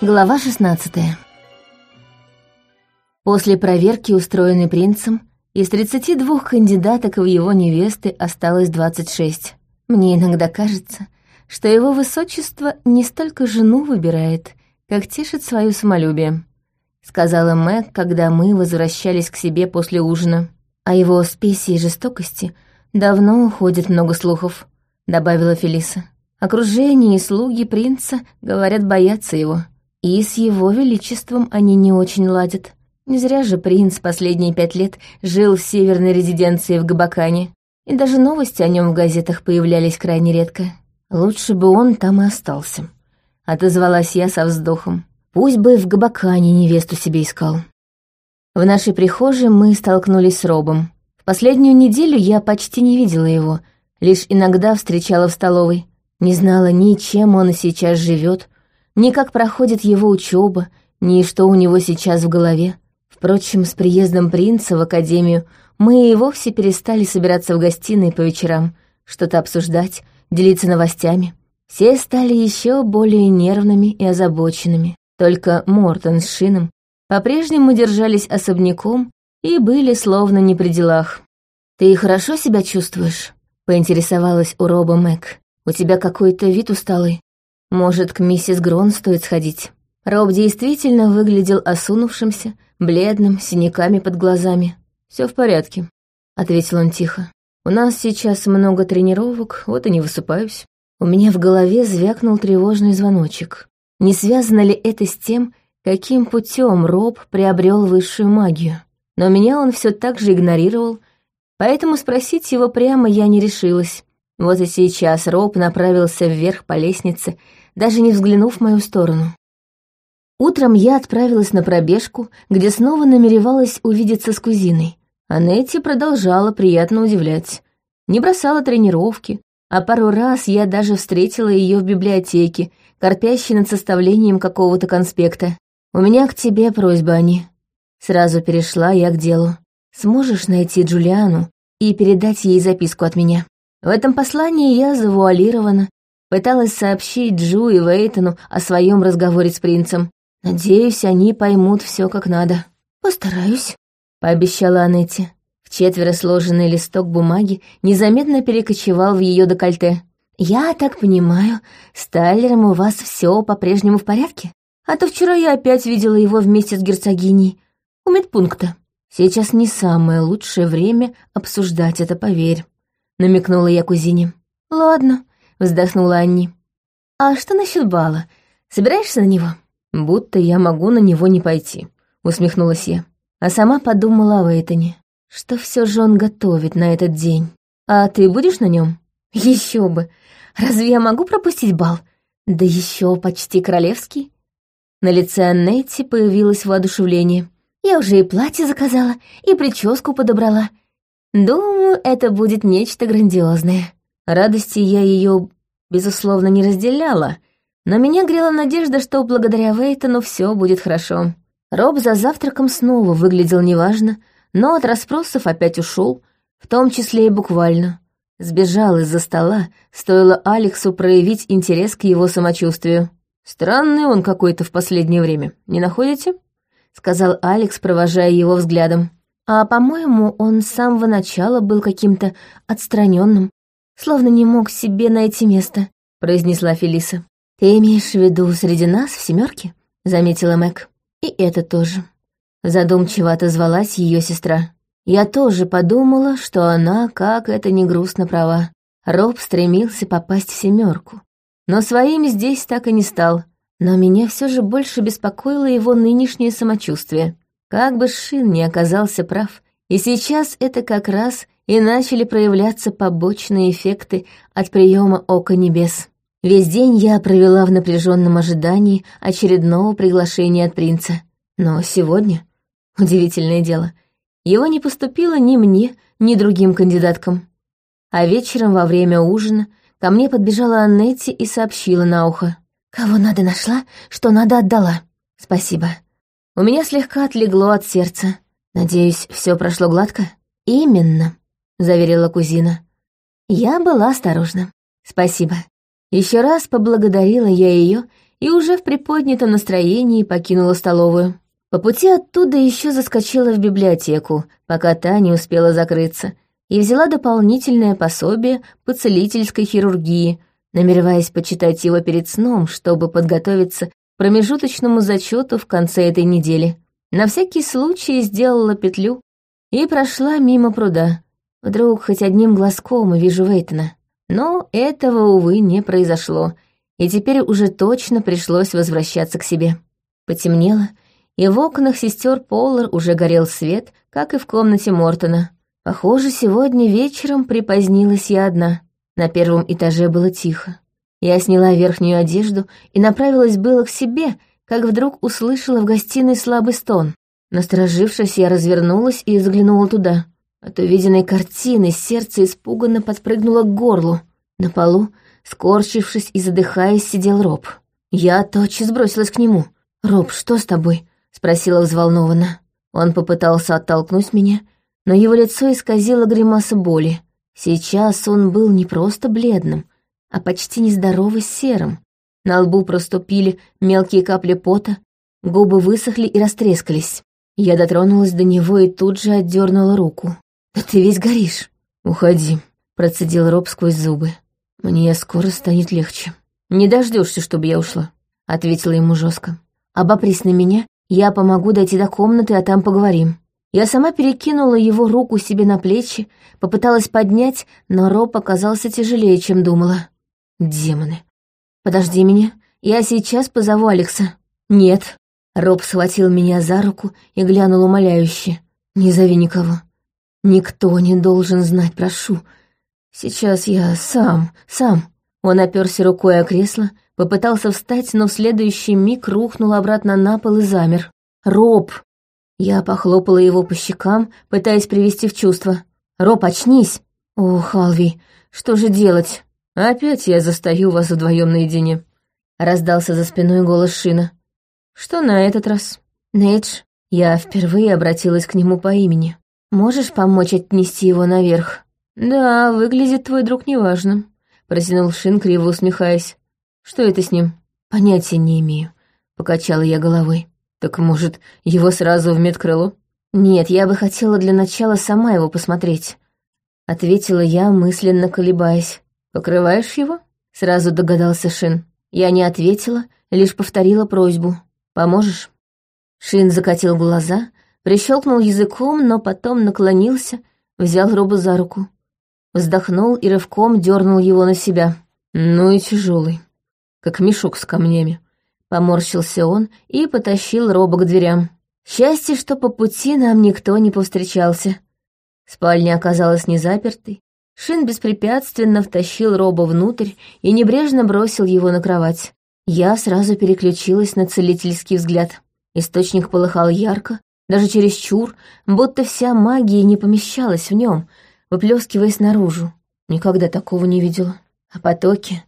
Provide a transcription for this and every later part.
Глава 16 После проверки, устроенной принцем, из 32 кандидаток в его невесты осталось 26. Мне иногда кажется, что его высочество не столько жену выбирает, как тешит свое самолюбие, сказала Мэг, когда мы возвращались к себе после ужина. О его спеси и жестокости давно уходит много слухов, добавила Фелиса. Окружение и слуги принца, говорят, боятся его. И с его величеством они не очень ладят. Не зря же принц последние пять лет жил в северной резиденции в Габакане. И даже новости о нем в газетах появлялись крайне редко. Лучше бы он там и остался. Отозвалась я со вздохом. Пусть бы в Габакане невесту себе искал. В нашей прихожей мы столкнулись с Робом. В последнюю неделю я почти не видела его, лишь иногда встречала в столовой. Не знала ни чем он сейчас живет, ни как проходит его учеба, ни что у него сейчас в голове. Впрочем, с приездом принца в академию мы и вовсе перестали собираться в гостиной по вечерам, что-то обсуждать, делиться новостями. Все стали еще более нервными и озабоченными. Только Мортон с Шином по-прежнему держались особняком и были словно не при делах. «Ты хорошо себя чувствуешь?» — поинтересовалась у Роба Мэг. «У тебя какой-то вид усталый. Может, к миссис Грон стоит сходить?» Роб действительно выглядел осунувшимся, бледным, синяками под глазами. Все в порядке», — ответил он тихо. «У нас сейчас много тренировок, вот и не высыпаюсь». У меня в голове звякнул тревожный звоночек. Не связано ли это с тем, каким путем Роб приобрел высшую магию? Но меня он все так же игнорировал, поэтому спросить его прямо я не решилась. Вот и сейчас Роб направился вверх по лестнице, даже не взглянув в мою сторону. Утром я отправилась на пробежку, где снова намеревалась увидеться с кузиной. А продолжала приятно удивлять. Не бросала тренировки, а пару раз я даже встретила ее в библиотеке, корпящей над составлением какого-то конспекта. «У меня к тебе просьба, Ани». Сразу перешла я к делу. «Сможешь найти Джулиану и передать ей записку от меня?» В этом послании я завуалирована, пыталась сообщить Джу и Вейтону о своем разговоре с принцем. Надеюсь, они поймут все как надо. Постараюсь, пообещала Анетти. В четверо сложенный листок бумаги незаметно перекочевал в ее декольте. «Я так понимаю, с Тайлером у вас все по-прежнему в порядке? А то вчера я опять видела его вместе с герцогиней. У медпункта. Сейчас не самое лучшее время обсуждать это, поверь намекнула я кузине. «Ладно», — вздохнула Анни. «А что насчет бала? Собираешься на него?» «Будто я могу на него не пойти», — усмехнулась я. А сама подумала о Вейтоне. Что все же он готовит на этот день? А ты будешь на нем? Еще бы! Разве я могу пропустить бал? Да еще почти королевский. На лице Аннетти появилось воодушевление. Я уже и платье заказала, и прическу подобрала, Думаю, это будет нечто грандиозное. Радости я ее, безусловно, не разделяла, но меня грела надежда, что благодаря Вейтону все будет хорошо. Роб за завтраком снова выглядел неважно, но от расспросов опять ушел, в том числе и буквально. Сбежал из-за стола, стоило Алексу проявить интерес к его самочувствию. «Странный он какой-то в последнее время, не находите?» — сказал Алекс, провожая его взглядом. А, по-моему, он с самого начала был каким-то отстраненным, словно не мог себе найти место», — произнесла Фелиса. «Ты имеешь в виду среди нас в семерке? заметила Мэг. «И это тоже». Задумчиво отозвалась ее сестра. Я тоже подумала, что она, как это не грустно, права. Роб стремился попасть в семерку, но своим здесь так и не стал. Но меня все же больше беспокоило его нынешнее самочувствие. Как бы Шин не оказался прав, и сейчас это как раз и начали проявляться побочные эффекты от приема Ока Небес. Весь день я провела в напряженном ожидании очередного приглашения от принца. Но сегодня, удивительное дело, его не поступило ни мне, ни другим кандидаткам. А вечером во время ужина ко мне подбежала Аннетти и сообщила на ухо. «Кого надо нашла, что надо отдала. Спасибо. У меня слегка отлегло от сердца. Надеюсь, все прошло гладко? Именно, заверила кузина. Я была осторожна. Спасибо. Еще раз поблагодарила я ее и уже в приподнятом настроении покинула столовую. По пути оттуда еще заскочила в библиотеку, пока та не успела закрыться, и взяла дополнительное пособие по целительской хирургии, намереваясь почитать его перед сном, чтобы подготовиться промежуточному зачету в конце этой недели. На всякий случай сделала петлю и прошла мимо пруда. Вдруг хоть одним глазком увижу Вейтона. Но этого, увы, не произошло, и теперь уже точно пришлось возвращаться к себе. Потемнело, и в окнах сестер Поллар уже горел свет, как и в комнате Мортона. Похоже, сегодня вечером припозднилась я одна. На первом этаже было тихо. Я сняла верхнюю одежду и направилась было к себе, как вдруг услышала в гостиной слабый стон. Насторожившись, я развернулась и заглянула туда. От увиденной картины сердце испуганно подпрыгнуло к горлу. На полу, скорчившись и задыхаясь, сидел Роб. Я тотчас бросилась к нему. «Роб, что с тобой?» — спросила взволнованно. Он попытался оттолкнуть меня, но его лицо исказило гримаса боли. Сейчас он был не просто бледным, а почти нездорово серым. На лбу проступили мелкие капли пота, губы высохли и растрескались. Я дотронулась до него и тут же отдернула руку. «Да ты весь горишь!» «Уходи», — процедил Роб сквозь зубы. «Мне скоро станет легче». «Не дождешься, чтобы я ушла», — ответила ему жестко. «Обопрись на меня, я помогу дойти до комнаты, а там поговорим». Я сама перекинула его руку себе на плечи, попыталась поднять, но Роб оказался тяжелее, чем думала. «Демоны! Подожди меня, я сейчас позову Алекса». «Нет», Роб схватил меня за руку и глянул умоляюще. «Не зови никого. Никто не должен знать, прошу. Сейчас я сам, сам». Он оперся рукой о кресло, попытался встать, но в следующий миг рухнул обратно на пол и замер. «Роб!» Я похлопала его по щекам, пытаясь привести в чувство. «Роб, очнись!» «О, Халви, что же делать?» «Опять я застаю вас вдвоем наедине», — раздался за спиной голос Шина. Что на этот раз? Нейдж, я впервые обратилась к нему по имени. Можешь помочь отнести его наверх? Да, выглядит твой друг неважно, протянул Шин, криво усмехаясь. Что это с ним? Понятия не имею, покачала я головой. Так может, его сразу в медкрыло? Нет, я бы хотела для начала сама его посмотреть. Ответила я, мысленно колебаясь. Покрываешь его? Сразу догадался Шин. Я не ответила, лишь повторила просьбу. Поможешь?» Шин закатил глаза, прищелкнул языком, но потом наклонился, взял Роба за руку. Вздохнул и рывком дернул его на себя. Ну и тяжелый, как мешок с камнями. Поморщился он и потащил Роба к дверям. Счастье, что по пути нам никто не повстречался. Спальня оказалась не запертой. Шин беспрепятственно втащил Роба внутрь и небрежно бросил его на кровать. Я сразу переключилась на целительский взгляд. Источник полыхал ярко, даже чересчур, будто вся магия не помещалась в нем, выплескиваясь наружу. Никогда такого не видела. А потоки...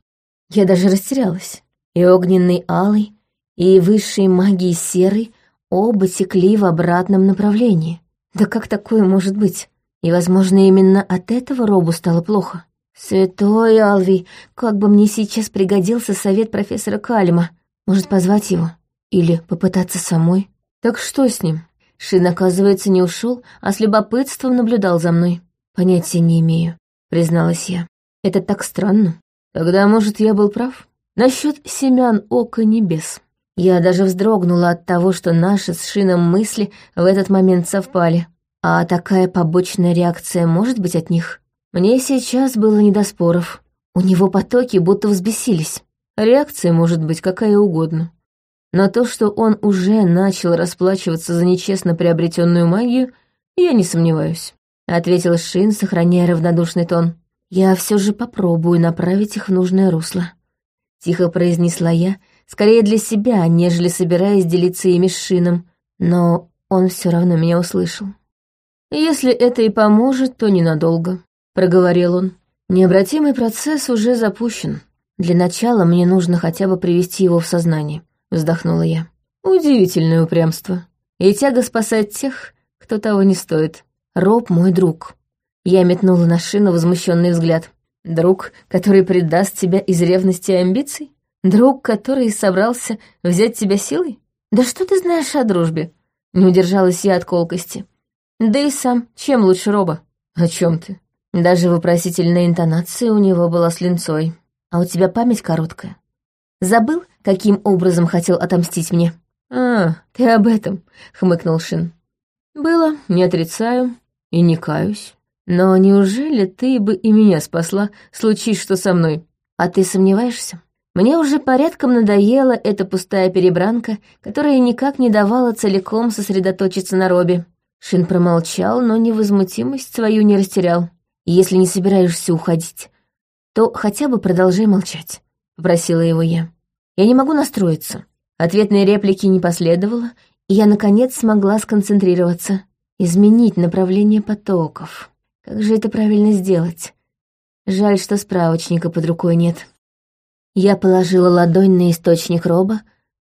Я даже растерялась. И огненный алый, и высшей магии серый оба текли в обратном направлении. Да как такое может быть? И, возможно, именно от этого Робу стало плохо. «Святой Алви, как бы мне сейчас пригодился совет профессора Калима. Может, позвать его? Или попытаться самой? Так что с ним?» Шин, оказывается, не ушел, а с любопытством наблюдал за мной. «Понятия не имею», — призналась я. «Это так странно. Тогда, может, я был прав? Насчет семян ока небес». Я даже вздрогнула от того, что наши с Шином мысли в этот момент совпали. А такая побочная реакция может быть от них? Мне сейчас было не до споров. У него потоки будто взбесились. Реакция может быть какая угодно. Но то, что он уже начал расплачиваться за нечестно приобретенную магию, я не сомневаюсь. Ответил Шин, сохраняя равнодушный тон. Я все же попробую направить их в нужное русло. Тихо произнесла я, скорее для себя, нежели собираясь делиться ими с Шином, но он все равно меня услышал. Если это и поможет, то ненадолго. — проговорил он. «Необратимый процесс уже запущен. Для начала мне нужно хотя бы привести его в сознание», — вздохнула я. «Удивительное упрямство. И тяга спасать тех, кто того не стоит. Роб мой друг». Я метнула на шину возмущенный взгляд. «Друг, который предаст тебя из ревности и амбиций? Друг, который собрался взять тебя силой? Да что ты знаешь о дружбе? Не удержалась я от колкости. Да и сам, чем лучше Роба? О чем ты? Даже вопросительная интонация у него была с линцой. А у тебя память короткая. Забыл, каким образом хотел отомстить мне? А, ты об этом, хмыкнул Шин. Было, не отрицаю и не каюсь. Но неужели ты бы и меня спасла, случись что со мной? А ты сомневаешься? Мне уже порядком надоела эта пустая перебранка, которая никак не давала целиком сосредоточиться на Робе. Шин промолчал, но невозмутимость свою не растерял. «Если не собираешься уходить, то хотя бы продолжай молчать», — попросила его я. «Я не могу настроиться». Ответной реплики не последовало, и я, наконец, смогла сконцентрироваться, изменить направление потоков. Как же это правильно сделать? Жаль, что справочника под рукой нет. Я положила ладонь на источник роба,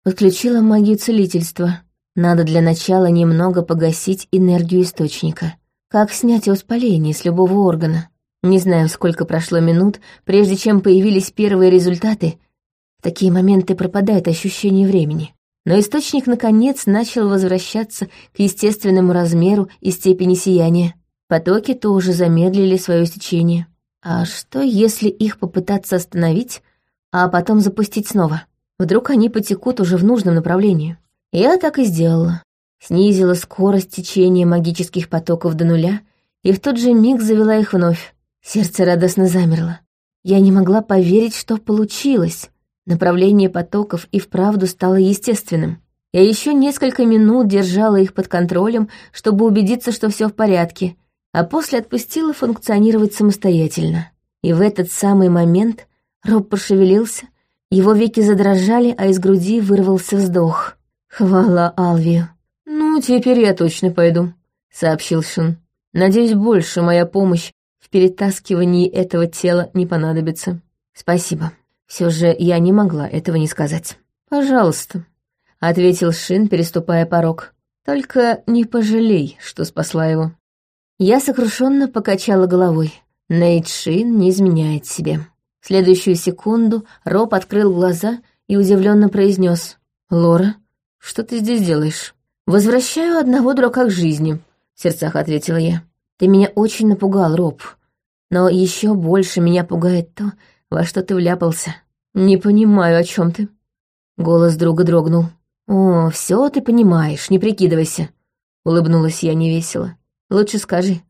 подключила магию целительства. Надо для начала немного погасить энергию источника. Как снять воспаление с любого органа? Не знаю, сколько прошло минут, прежде чем появились первые результаты. В такие моменты пропадает ощущение времени. Но источник, наконец, начал возвращаться к естественному размеру и степени сияния. Потоки тоже замедлили свое течение. А что, если их попытаться остановить, а потом запустить снова. Вдруг они потекут уже в нужном направлении. Я так и сделала. Снизила скорость течения магических потоков до нуля и в тот же миг завела их вновь. Сердце радостно замерло. Я не могла поверить, что получилось. Направление потоков и вправду стало естественным. Я еще несколько минут держала их под контролем, чтобы убедиться, что все в порядке, а после отпустила функционировать самостоятельно. И в этот самый момент Роб пошевелился, его веки задрожали, а из груди вырвался вздох. «Хвала Алвию!» «Ну, теперь я точно пойду», — сообщил Шин. «Надеюсь, больше моя помощь в перетаскивании этого тела не понадобится. Спасибо. Все же я не могла этого не сказать». «Пожалуйста», — ответил Шин, переступая порог. «Только не пожалей, что спасла его». Я сокрушенно покачала головой. Нейт Шин не изменяет себе. В следующую секунду Роб открыл глаза и удивленно произнес: «Лора, что ты здесь делаешь?» «Возвращаю одного дурака к жизни», — в сердцах ответила я. «Ты меня очень напугал, Роб. Но еще больше меня пугает то, во что ты вляпался. Не понимаю, о чем ты». Голос друга дрогнул. «О, все ты понимаешь, не прикидывайся», — улыбнулась я невесело. «Лучше скажи,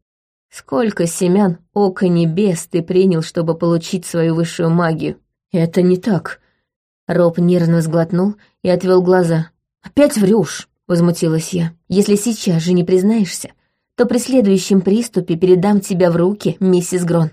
Сколько семян ока небес ты принял, чтобы получить свою высшую магию? Это не так. Роб нервно сглотнул и отвел глаза. Опять врешь, возмутилась я. Если сейчас же не признаешься, то при следующем приступе передам тебя в руки, миссис Грон.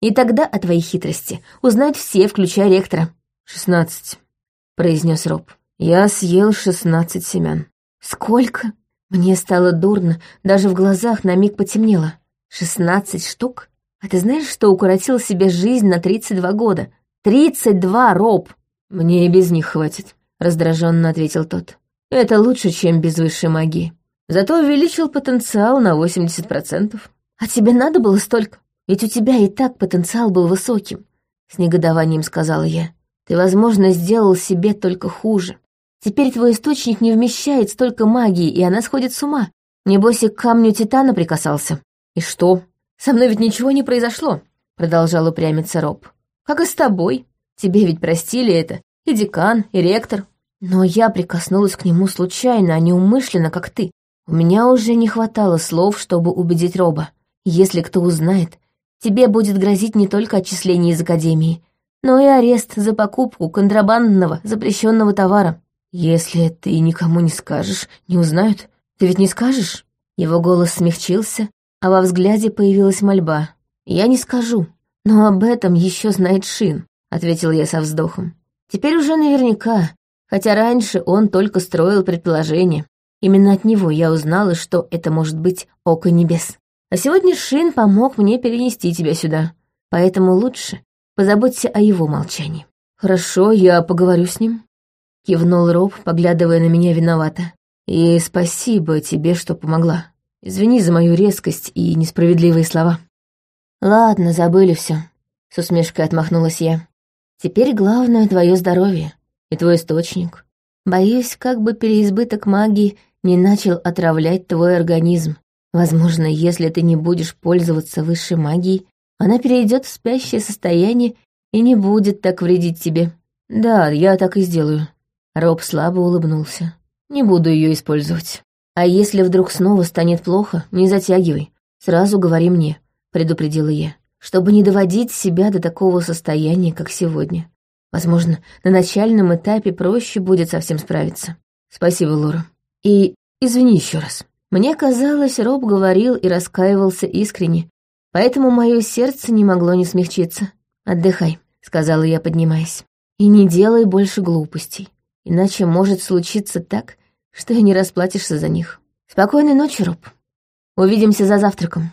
И тогда о твоей хитрости узнают все, включая ректора. «Шестнадцать», — произнес Роб. «Я съел шестнадцать семян». «Сколько?» Мне стало дурно, даже в глазах на миг потемнело. Шестнадцать штук? А ты знаешь, что укоротил себе жизнь на тридцать два года? Тридцать два, Роб! Мне и без них хватит, раздраженно ответил тот. Это лучше, чем без высшей магии. Зато увеличил потенциал на восемьдесят процентов. А тебе надо было столько? Ведь у тебя и так потенциал был высоким, с негодованием сказала я. Ты, возможно, сделал себе только хуже. Теперь твой источник не вмещает столько магии, и она сходит с ума. Небось и к камню Титана прикасался. «И что? Со мной ведь ничего не произошло», — продолжал упрямиться Роб. «Как и с тобой. Тебе ведь простили это. И декан, и ректор. Но я прикоснулась к нему случайно, а не умышленно, как ты. У меня уже не хватало слов, чтобы убедить Роба. Если кто узнает, тебе будет грозить не только отчисление из академии, но и арест за покупку контрабандного запрещенного товара. Если ты никому не скажешь, не узнают. Ты ведь не скажешь?» Его голос смягчился, а во взгляде появилась мольба. «Я не скажу, но об этом еще знает Шин», — ответил я со вздохом. «Теперь уже наверняка, хотя раньше он только строил предположения. Именно от него я узнала, что это может быть Око Небес. А сегодня Шин помог мне перенести тебя сюда, поэтому лучше позаботься о его молчании». «Хорошо, я поговорю с ним», — кивнул Роб, поглядывая на меня виновато. «И спасибо тебе, что помогла». Извини за мою резкость и несправедливые слова». «Ладно, забыли все. с усмешкой отмахнулась я. Теперь главное твое здоровье и твой источник. Боюсь, как бы переизбыток магии не начал отравлять твой организм. Возможно, если ты не будешь пользоваться высшей магией, она перейдет в спящее состояние и не будет так вредить тебе. Да, я так и сделаю. Роб слабо улыбнулся. Не буду ее использовать. А если вдруг снова станет плохо, не затягивай. Сразу говори мне, предупредила я, чтобы не доводить себя до такого состояния, как сегодня. Возможно, на начальном этапе проще будет совсем справиться. Спасибо, Лора. И извини еще раз. Мне казалось, Роб говорил и раскаивался искренне, поэтому мое сердце не могло не смягчиться. «Отдыхай», — сказала я, поднимаясь. «И не делай больше глупостей, иначе может случиться так, что и не расплатишься за них. Спокойной ночи, Роб. Увидимся за завтраком».